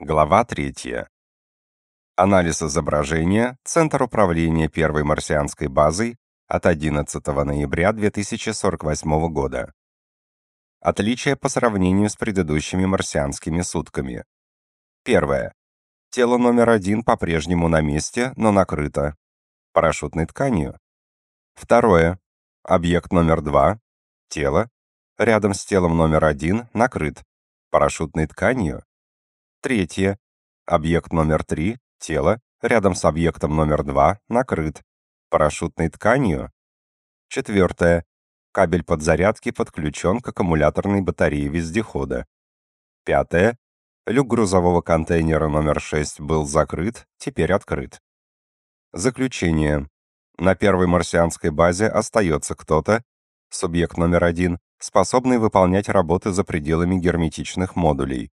Глава 3. Анализ изображения. Центр управления первой марсианской базой от 11 ноября 2048 года. Отличия по сравнению с предыдущими марсианскими сутками. Первое. Тело номер один по-прежнему на месте, но накрыто парашютной тканью. Второе. Объект номер два. Тело. Рядом с телом номер один накрыт парашютной тканью. Третье. Объект номер 3, тело, рядом с объектом номер 2, накрыт парашютной тканью. Четвертое. Кабель подзарядки подключен к аккумуляторной батарее вездехода. Пятое. Люк грузового контейнера номер 6 был закрыт, теперь открыт. Заключение. На первой марсианской базе остается кто-то, субъект номер один, способный выполнять работы за пределами герметичных модулей.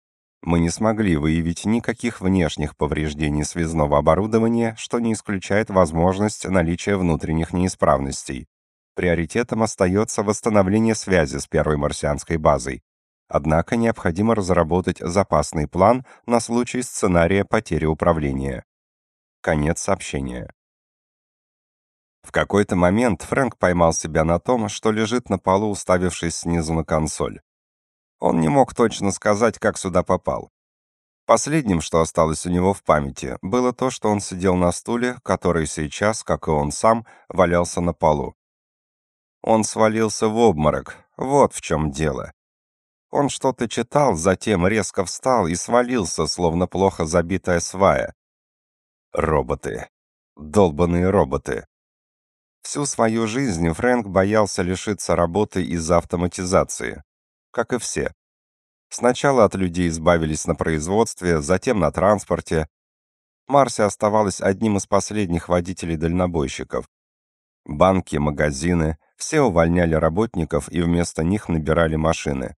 Мы не смогли выявить никаких внешних повреждений связного оборудования, что не исключает возможность наличия внутренних неисправностей. Приоритетом остается восстановление связи с первой марсианской базой. Однако необходимо разработать запасный план на случай сценария потери управления. Конец сообщения. В какой-то момент Фрэнк поймал себя на том, что лежит на полу, уставившись снизу на консоль. Он не мог точно сказать, как сюда попал. Последним, что осталось у него в памяти, было то, что он сидел на стуле, который сейчас, как и он сам, валялся на полу. Он свалился в обморок, вот в чем дело. Он что-то читал, затем резко встал и свалился, словно плохо забитая свая. Роботы. Долбаные роботы. Всю свою жизнь Фрэнк боялся лишиться работы из-за автоматизации как и все. Сначала от людей избавились на производстве, затем на транспорте. Марси оставалась одним из последних водителей-дальнобойщиков. Банки, магазины, все увольняли работников и вместо них набирали машины.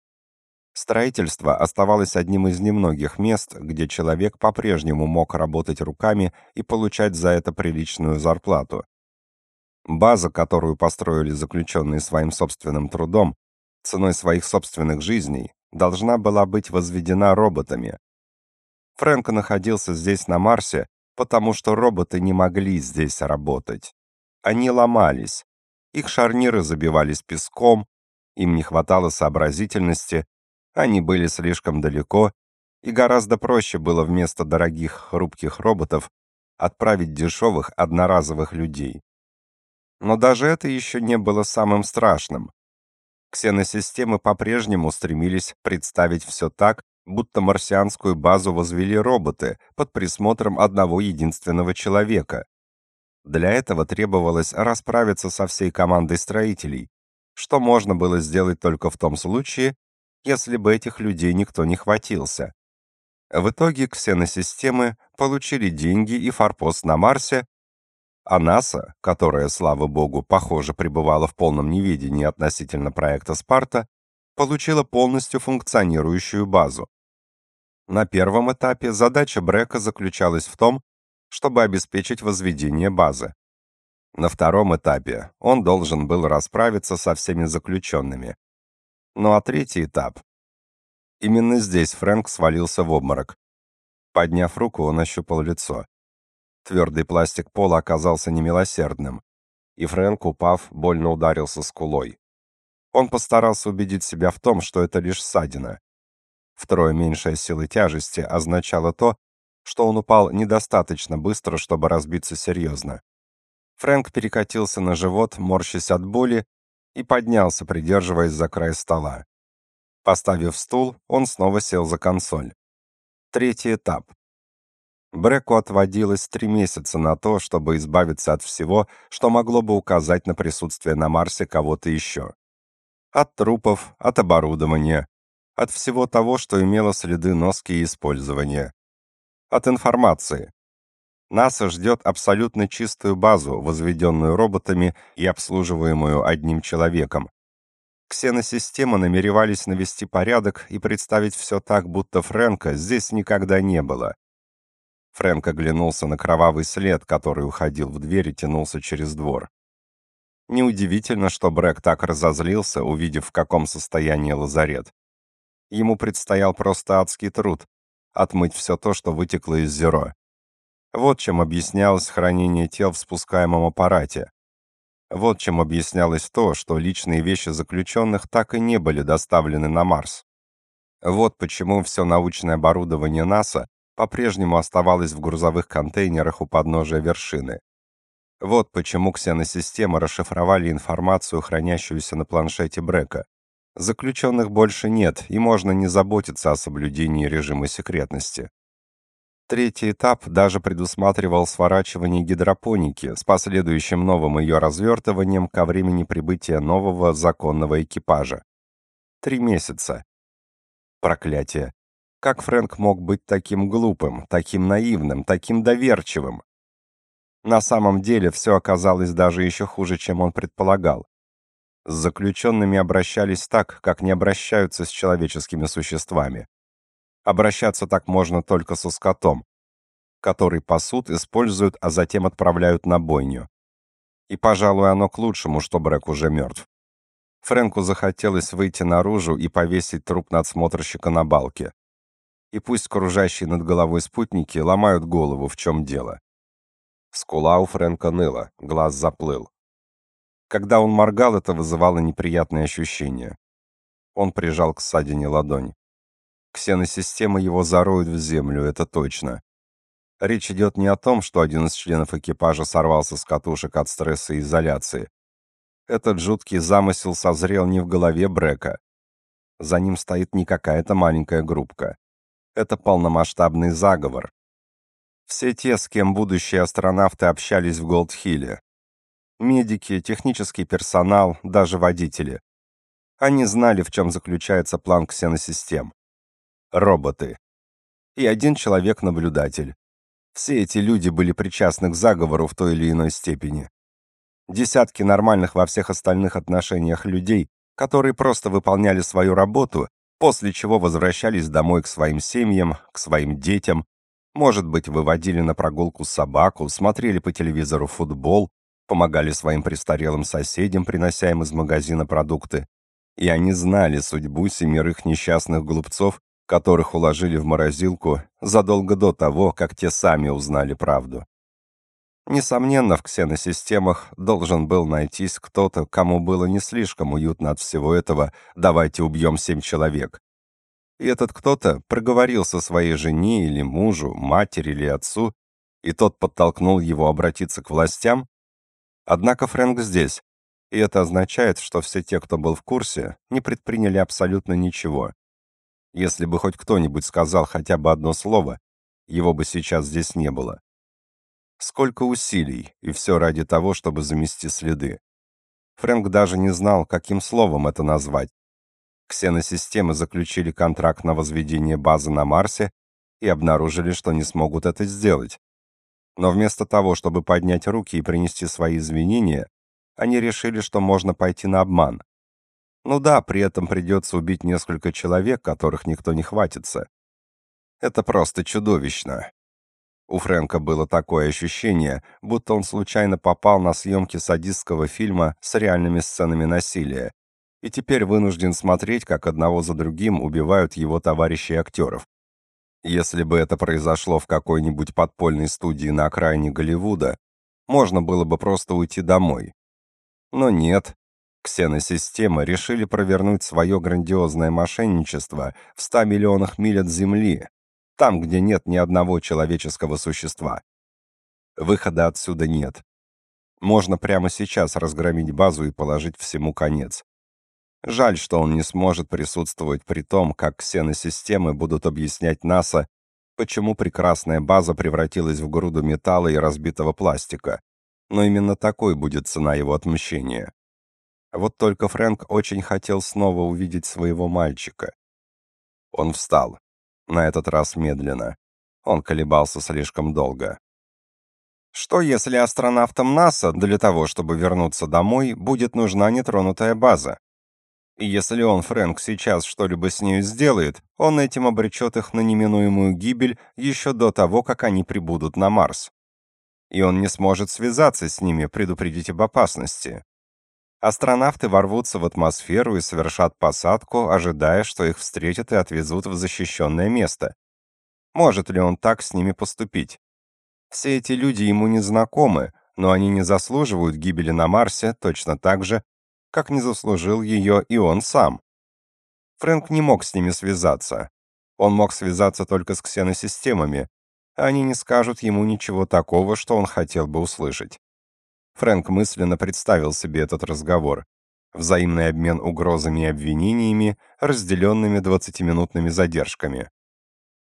Строительство оставалось одним из немногих мест, где человек по-прежнему мог работать руками и получать за это приличную зарплату. База, которую построили заключенные своим собственным трудом, ценой своих собственных жизней, должна была быть возведена роботами. Фрэнк находился здесь на Марсе, потому что роботы не могли здесь работать. Они ломались, их шарниры забивались песком, им не хватало сообразительности, они были слишком далеко, и гораздо проще было вместо дорогих хрупких роботов отправить дешевых одноразовых людей. Но даже это еще не было самым страшным. Ксеносистемы по-прежнему стремились представить все так, будто марсианскую базу возвели роботы под присмотром одного единственного человека. Для этого требовалось расправиться со всей командой строителей, что можно было сделать только в том случае, если бы этих людей никто не хватился. В итоге ксеносистемы получили деньги и форпост на Марсе, а НАСА, которая, слава богу, похоже, пребывала в полном неведении относительно проекта «Спарта», получила полностью функционирующую базу. На первом этапе задача Брека заключалась в том, чтобы обеспечить возведение базы. На втором этапе он должен был расправиться со всеми заключенными. Ну а третий этап... Именно здесь Фрэнк свалился в обморок. Подняв руку, он ощупал лицо. Твердый пластик пола оказался немилосердным, и Фрэнк, упав, больно ударился скулой. Он постарался убедить себя в том, что это лишь ссадина. Втрое меньшая сила тяжести означало то, что он упал недостаточно быстро, чтобы разбиться серьезно. Фрэнк перекатился на живот, морщась от боли, и поднялся, придерживаясь за край стола. Поставив стул, он снова сел за консоль. Третий этап. Бреку отводилось три месяца на то, чтобы избавиться от всего, что могло бы указать на присутствие на Марсе кого-то еще. От трупов, от оборудования, от всего того, что имело следы носки и использования. От информации. НАСА ждет абсолютно чистую базу, возведенную роботами и обслуживаемую одним человеком. Ксеносистемы намеревались навести порядок и представить все так, будто Фрэнка здесь никогда не было. Фрэнк оглянулся на кровавый след, который уходил в дверь и тянулся через двор. Неудивительно, что Брэк так разозлился, увидев, в каком состоянии лазарет. Ему предстоял просто адский труд отмыть все то, что вытекло из зеро. Вот чем объяснялось хранение тел в спускаемом аппарате. Вот чем объяснялось то, что личные вещи заключенных так и не были доставлены на Марс. Вот почему все научное оборудование НАСА по-прежнему оставалось в грузовых контейнерах у подножия вершины. Вот почему ксеносистемы расшифровали информацию, хранящуюся на планшете Брека. Заключенных больше нет, и можно не заботиться о соблюдении режима секретности. Третий этап даже предусматривал сворачивание гидропоники с последующим новым ее развертыванием ко времени прибытия нового законного экипажа. Три месяца. Проклятие. Как Фрэнк мог быть таким глупым, таким наивным, таким доверчивым? На самом деле все оказалось даже еще хуже, чем он предполагал. С заключенными обращались так, как не обращаются с человеческими существами. Обращаться так можно только со скотом, который пасут, используют, а затем отправляют на бойню. И, пожалуй, оно к лучшему, что Брэк уже мертв. Фрэнку захотелось выйти наружу и повесить труп надсмотрщика на балке. И пусть кружащие над головой спутники ломают голову, в чем дело. Скула у Фрэнка ныла, глаз заплыл. Когда он моргал, это вызывало неприятные ощущения. Он прижал к ссадине ладонь. Ксеносистема его зароют в землю, это точно. Речь идет не о том, что один из членов экипажа сорвался с катушек от стресса и изоляции. Этот жуткий замысел созрел не в голове Брека. За ним стоит не какая-то маленькая группка. Это полномасштабный заговор. Все те, с кем будущие астронавты общались в Голдхилле. Медики, технический персонал, даже водители. Они знали, в чем заключается план ксеносистем роботы. И один человек-наблюдатель. Все эти люди были причастны к заговору в той или иной степени. Десятки нормальных во всех остальных отношениях людей, которые просто выполняли свою работу, после чего возвращались домой к своим семьям, к своим детям, может быть, выводили на прогулку собаку, смотрели по телевизору футбол, помогали своим престарелым соседям, принося им из магазина продукты. И они знали судьбу семерых несчастных глупцов, которых уложили в морозилку задолго до того, как те сами узнали правду. Несомненно, в ксеносистемах должен был найтись кто-то, кому было не слишком уютно от всего этого «давайте убьем семь человек». И этот кто-то проговорился своей жене или мужу, матери или отцу, и тот подтолкнул его обратиться к властям. Однако Фрэнк здесь, и это означает, что все те, кто был в курсе, не предприняли абсолютно ничего. Если бы хоть кто-нибудь сказал хотя бы одно слово, его бы сейчас здесь не было. Сколько усилий, и все ради того, чтобы замести следы. Фрэнк даже не знал, каким словом это назвать. Ксеносистемы заключили контракт на возведение базы на Марсе и обнаружили, что не смогут это сделать. Но вместо того, чтобы поднять руки и принести свои извинения, они решили, что можно пойти на обман. Ну да, при этом придется убить несколько человек, которых никто не хватится. Это просто чудовищно. У Фрэнка было такое ощущение, будто он случайно попал на съемки садистского фильма с реальными сценами насилия, и теперь вынужден смотреть, как одного за другим убивают его товарищей актеров. Если бы это произошло в какой-нибудь подпольной студии на окраине Голливуда, можно было бы просто уйти домой. Но нет, Ксеносистемы решили провернуть свое грандиозное мошенничество в 100 миллионах миль от Земли, там, где нет ни одного человеческого существа. Выхода отсюда нет. Можно прямо сейчас разгромить базу и положить всему конец. Жаль, что он не сможет присутствовать при том, как ксеносистемы будут объяснять НАСА, почему прекрасная база превратилась в груду металла и разбитого пластика. Но именно такой будет цена его отмщения. Вот только Фрэнк очень хотел снова увидеть своего мальчика. Он встал. На этот раз медленно. Он колебался слишком долго. Что если астронавтам НАСА для того, чтобы вернуться домой, будет нужна нетронутая база? И если он, Фрэнк, сейчас что-либо с нею сделает, он этим обречет их на неминуемую гибель еще до того, как они прибудут на Марс. И он не сможет связаться с ними, предупредить об опасности. Астронавты ворвутся в атмосферу и совершат посадку, ожидая, что их встретят и отвезут в защищенное место. Может ли он так с ними поступить? Все эти люди ему не знакомы, но они не заслуживают гибели на Марсе точно так же, как не заслужил ее и он сам. Фрэнк не мог с ними связаться. Он мог связаться только с ксеносистемами. Они не скажут ему ничего такого, что он хотел бы услышать. Фрэнк мысленно представил себе этот разговор. Взаимный обмен угрозами и обвинениями, разделенными двадцатиминутными задержками.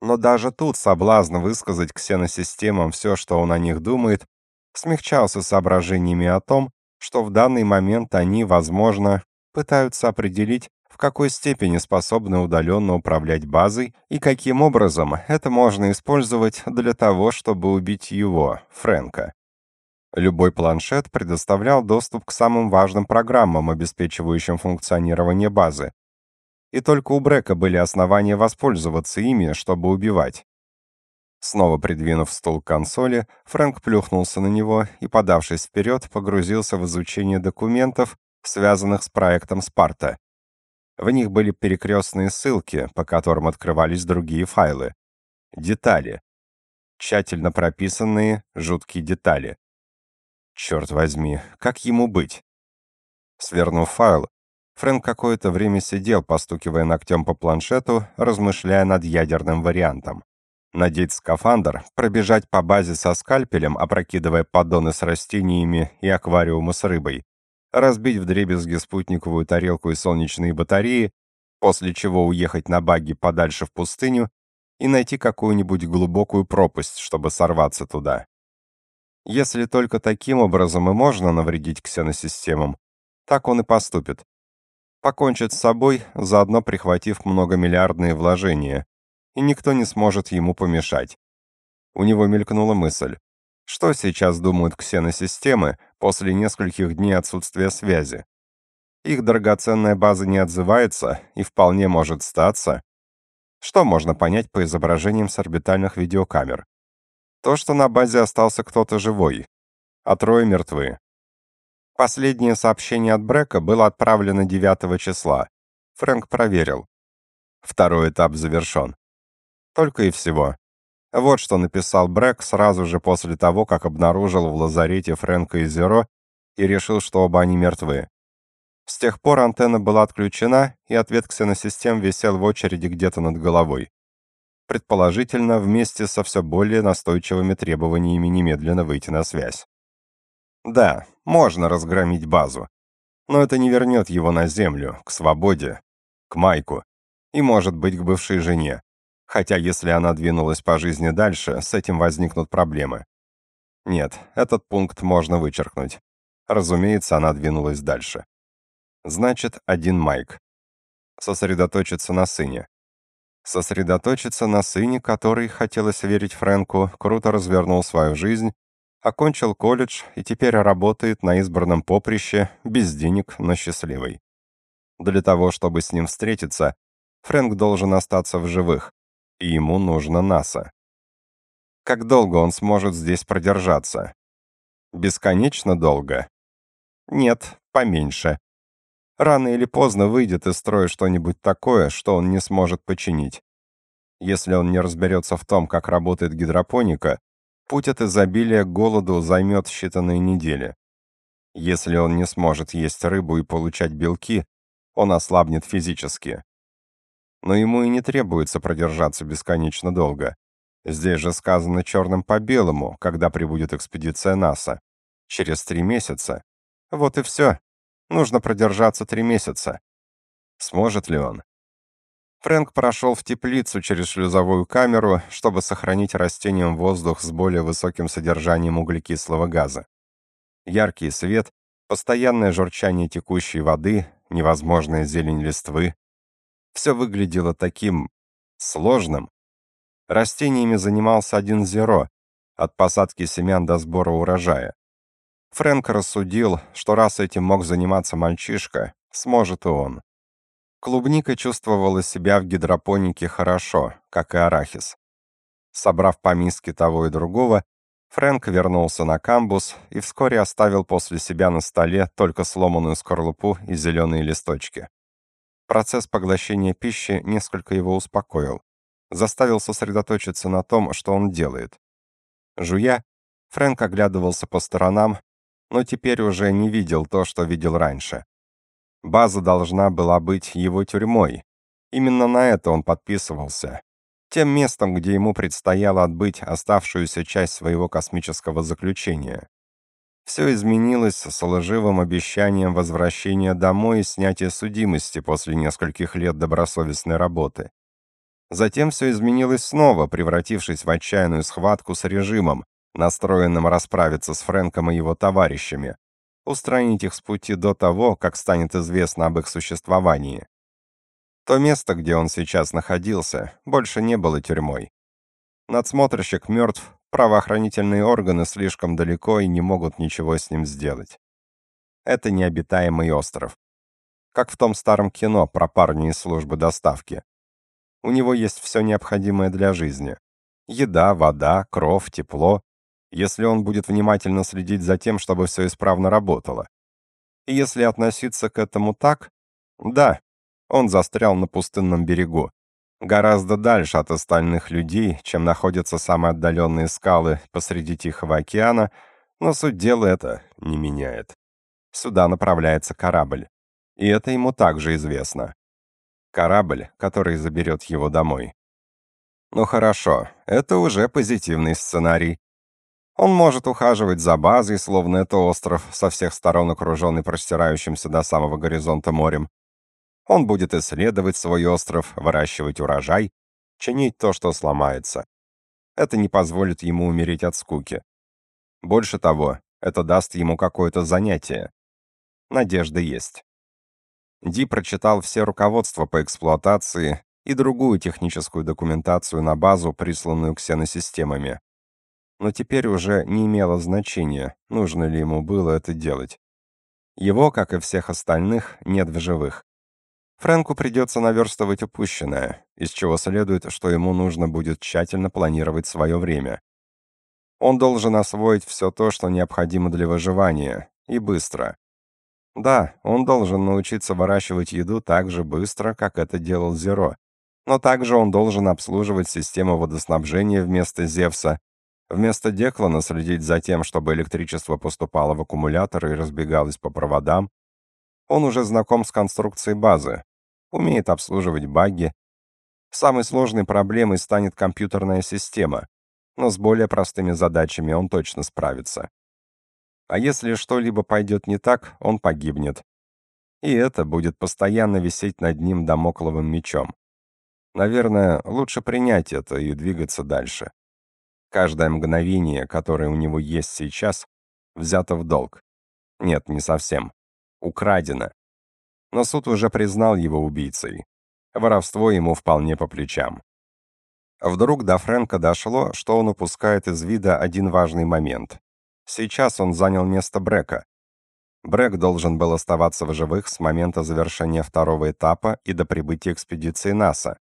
Но даже тут соблазн высказать ксеносистемам все, что он о них думает, смягчался соображениями о том, что в данный момент они, возможно, пытаются определить, в какой степени способны удаленно управлять базой и каким образом это можно использовать для того, чтобы убить его, Фрэнка. Любой планшет предоставлял доступ к самым важным программам, обеспечивающим функционирование базы. И только у Брека были основания воспользоваться ими, чтобы убивать. Снова придвинув стул к консоли, Фрэнк плюхнулся на него и, подавшись вперед, погрузился в изучение документов, связанных с проектом «Спарта». В них были перекрестные ссылки, по которым открывались другие файлы. Детали. Тщательно прописанные, жуткие детали. Черт возьми, как ему быть? Свернув файл, Фрэнк какое-то время сидел, постукивая ногтем по планшету, размышляя над ядерным вариантом надеть скафандр, пробежать по базе со скальпелем, опрокидывая поддоны с растениями и аквариумы с рыбой, разбить вдребезги спутниковую тарелку и солнечные батареи, после чего уехать на багги подальше в пустыню и найти какую-нибудь глубокую пропасть, чтобы сорваться туда. Если только таким образом и можно навредить ксеносистемам, так он и поступит. Покончит с собой, заодно прихватив многомиллиардные вложения, и никто не сможет ему помешать. У него мелькнула мысль. Что сейчас думают ксеносистемы после нескольких дней отсутствия связи? Их драгоценная база не отзывается и вполне может статься. Что можно понять по изображениям с орбитальных видеокамер? То, что на базе остался кто-то живой, а трое мертвы. Последнее сообщение от Брека было отправлено 9 числа. Фрэнк проверил. Второй этап завершен. Только и всего. Вот что написал Брэк сразу же после того, как обнаружил в лазарете Фрэнка и Зеро и решил, что оба они мертвы. С тех пор антенна была отключена, и ответ ксеносистем висел в очереди где-то над головой. Предположительно, вместе со все более настойчивыми требованиями немедленно выйти на связь. Да, можно разгромить базу, но это не вернет его на землю, к свободе, к Майку и, может быть, к бывшей жене. Хотя если она двинулась по жизни дальше, с этим возникнут проблемы. Нет, этот пункт можно вычеркнуть. Разумеется, она двинулась дальше. Значит, один Майк. Сосредоточиться на сыне. Сосредоточиться на сыне, который, хотелось верить Фрэнку, круто развернул свою жизнь, окончил колледж и теперь работает на избранном поприще, без денег, но счастливый. Для того, чтобы с ним встретиться, Фрэнк должен остаться в живых, и ему нужно НАСА. Как долго он сможет здесь продержаться? Бесконечно долго? Нет, поменьше. Рано или поздно выйдет из строя что-нибудь такое, что он не сможет починить. Если он не разберется в том, как работает гидропоника, путь от изобилия к голоду займет считанные недели. Если он не сможет есть рыбу и получать белки, он ослабнет физически но ему и не требуется продержаться бесконечно долго. Здесь же сказано черным по белому, когда прибудет экспедиция НАСА. Через три месяца. Вот и все. Нужно продержаться три месяца. Сможет ли он? Фрэнк прошел в теплицу через шлюзовую камеру, чтобы сохранить растениям воздух с более высоким содержанием углекислого газа. Яркий свет, постоянное журчание текущей воды, невозможная зелень листвы, все выглядело таким сложным. Растениями занимался один Зеро, от посадки семян до сбора урожая. Фрэнк рассудил, что раз этим мог заниматься мальчишка, сможет и он. Клубника чувствовала себя в гидропонике хорошо, как и арахис. Собрав по миске того и другого, Фрэнк вернулся на камбус и вскоре оставил после себя на столе только сломанную скорлупу и зеленые листочки. Процесс поглощения пищи несколько его успокоил. заставил сосредоточиться на том, что он делает. Жуя, Фрэнк оглядывался по сторонам, но теперь уже не видел то, что видел раньше. База должна была быть его тюрьмой. Именно на это он подписывался. Тем местом, где ему предстояло отбыть оставшуюся часть своего космического заключения. Все изменилось с лживым обещанием возвращения домой и снятия судимости после нескольких лет добросовестной работы. Затем все изменилось снова, превратившись в отчаянную схватку с режимом, настроенным расправиться с Фрэнком и его товарищами, устранить их с пути до того, как станет известно об их существовании. То место, где он сейчас находился, больше не было тюрьмой. Надсмотрщик мертв, правоохранительные органы слишком далеко и не могут ничего с ним сделать. Это необитаемый остров. Как в том старом кино про парня из службы доставки. У него есть все необходимое для жизни. Еда, вода, кров, тепло, если он будет внимательно следить за тем, чтобы все исправно работало. И если относиться к этому так, да, он застрял на пустынном берегу, гораздо дальше от остальных людей, чем находятся самые отдаленные скалы посреди Тихого океана, но суть дела это не меняет. Сюда направляется корабль. И это ему также известно. Корабль, который заберет его домой. Ну хорошо, это уже позитивный сценарий. Он может ухаживать за базой, словно это остров, со всех сторон окруженный простирающимся до самого горизонта морем. Он будет исследовать свой остров, выращивать урожай, чинить то, что сломается. Это не позволит ему умереть от скуки. Больше того, это даст ему какое-то занятие. Надежда есть. Ди прочитал все руководства по эксплуатации и другую техническую документацию на базу, присланную ксеносистемами. Но теперь уже не имело значения, нужно ли ему было это делать. Его, как и всех остальных, нет в живых. Фрэнку придется наверстывать упущенное, из чего следует, что ему нужно будет тщательно планировать свое время. Он должен освоить все то, что необходимо для выживания, и быстро. Да, он должен научиться выращивать еду так же быстро, как это делал Зеро. Но также он должен обслуживать систему водоснабжения вместо Зевса, вместо Деклана следить за тем, чтобы электричество поступало в аккумуляторы и разбегалось по проводам, он уже знаком с конструкцией базы, умеет обслуживать баги. Самой сложной проблемой станет компьютерная система, но с более простыми задачами он точно справится. А если что-либо пойдет не так, он погибнет. И это будет постоянно висеть над ним домокловым мечом. Наверное, лучше принять это и двигаться дальше. Каждое мгновение, которое у него есть сейчас, взято в долг. Нет, не совсем украдено. Но суд уже признал его убийцей. Воровство ему вполне по плечам. Вдруг до Фрэнка дошло, что он упускает из вида один важный момент. Сейчас он занял место Брека. Брек должен был оставаться в живых с момента завершения второго этапа и до прибытия экспедиции НАСА.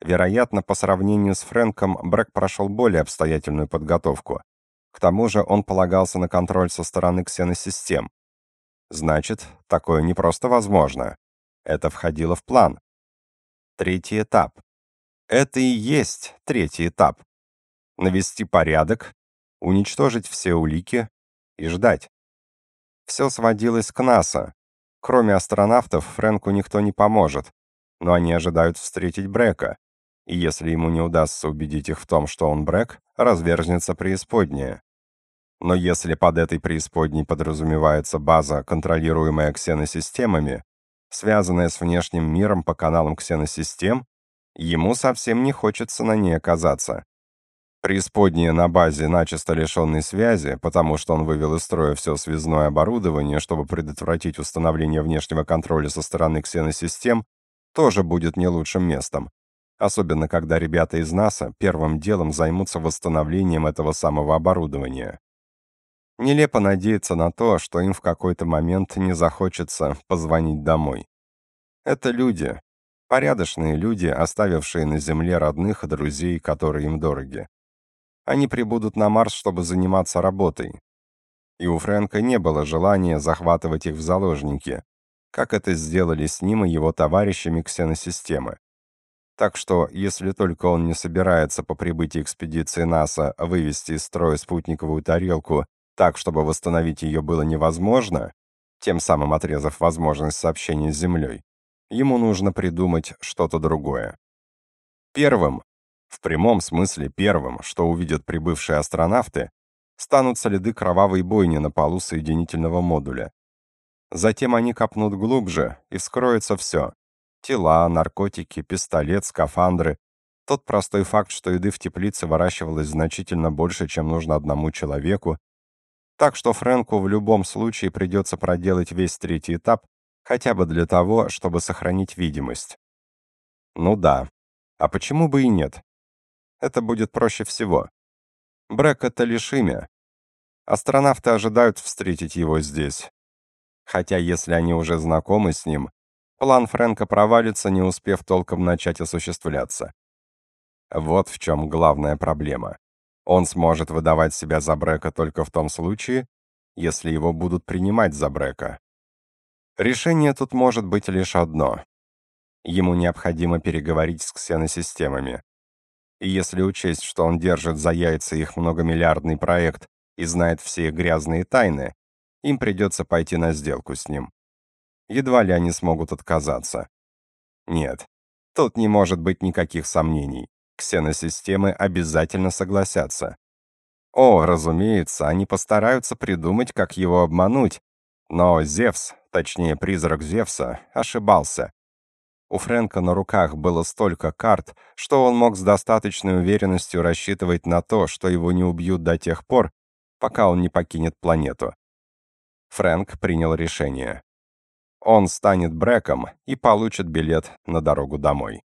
Вероятно, по сравнению с Фрэнком, Брек прошел более обстоятельную подготовку. К тому же он полагался на контроль со стороны ксеносистем. Значит, такое не просто возможно. Это входило в план. Третий этап. Это и есть третий этап. Навести порядок, уничтожить все улики и ждать. Все сводилось к НАСА. Кроме астронавтов, Фрэнку никто не поможет, но они ожидают встретить Брека. И если ему не удастся убедить их в том, что он Брек, разверзнется преисподняя. Но если под этой преисподней подразумевается база, контролируемая ксеносистемами, связанная с внешним миром по каналам ксеносистем, ему совсем не хочется на ней оказаться. Преисподняя на базе начисто лишенной связи, потому что он вывел из строя все связное оборудование, чтобы предотвратить установление внешнего контроля со стороны ксеносистем, тоже будет не лучшим местом. Особенно, когда ребята из НАСА первым делом займутся восстановлением этого самого оборудования. Нелепо надеяться на то, что им в какой-то момент не захочется позвонить домой. Это люди, порядочные люди, оставившие на Земле родных и друзей, которые им дороги. Они прибудут на Марс, чтобы заниматься работой. И у Фрэнка не было желания захватывать их в заложники, как это сделали с ним и его товарищами ксеносистемы. Так что, если только он не собирается по прибытии экспедиции НАСА вывести из строя спутниковую тарелку так, чтобы восстановить ее было невозможно, тем самым отрезав возможность сообщения с Землей, ему нужно придумать что-то другое. Первым, в прямом смысле первым, что увидят прибывшие астронавты, станут следы кровавой бойни на полу соединительного модуля. Затем они копнут глубже, и вскроется все. Тела, наркотики, пистолет, скафандры. Тот простой факт, что еды в теплице выращивалось значительно больше, чем нужно одному человеку. Так что Фрэнку в любом случае придется проделать весь третий этап, хотя бы для того, чтобы сохранить видимость. Ну да. А почему бы и нет? Это будет проще всего. Брэк — это лишь имя. Астронавты ожидают встретить его здесь. Хотя если они уже знакомы с ним, план Фрэнка провалится, не успев толком начать осуществляться. Вот в чем главная проблема. Он сможет выдавать себя за Брека только в том случае, если его будут принимать за Брека. Решение тут может быть лишь одно. Ему необходимо переговорить с ксеносистемами. И если учесть, что он держит за яйца их многомиллиардный проект и знает все их грязные тайны, им придется пойти на сделку с ним едва ли они смогут отказаться. Нет, тут не может быть никаких сомнений. Ксеносистемы обязательно согласятся. О, разумеется, они постараются придумать, как его обмануть. Но Зевс, точнее призрак Зевса, ошибался. У Фрэнка на руках было столько карт, что он мог с достаточной уверенностью рассчитывать на то, что его не убьют до тех пор, пока он не покинет планету. Фрэнк принял решение. Он станет Брэком и получит билет на дорогу домой.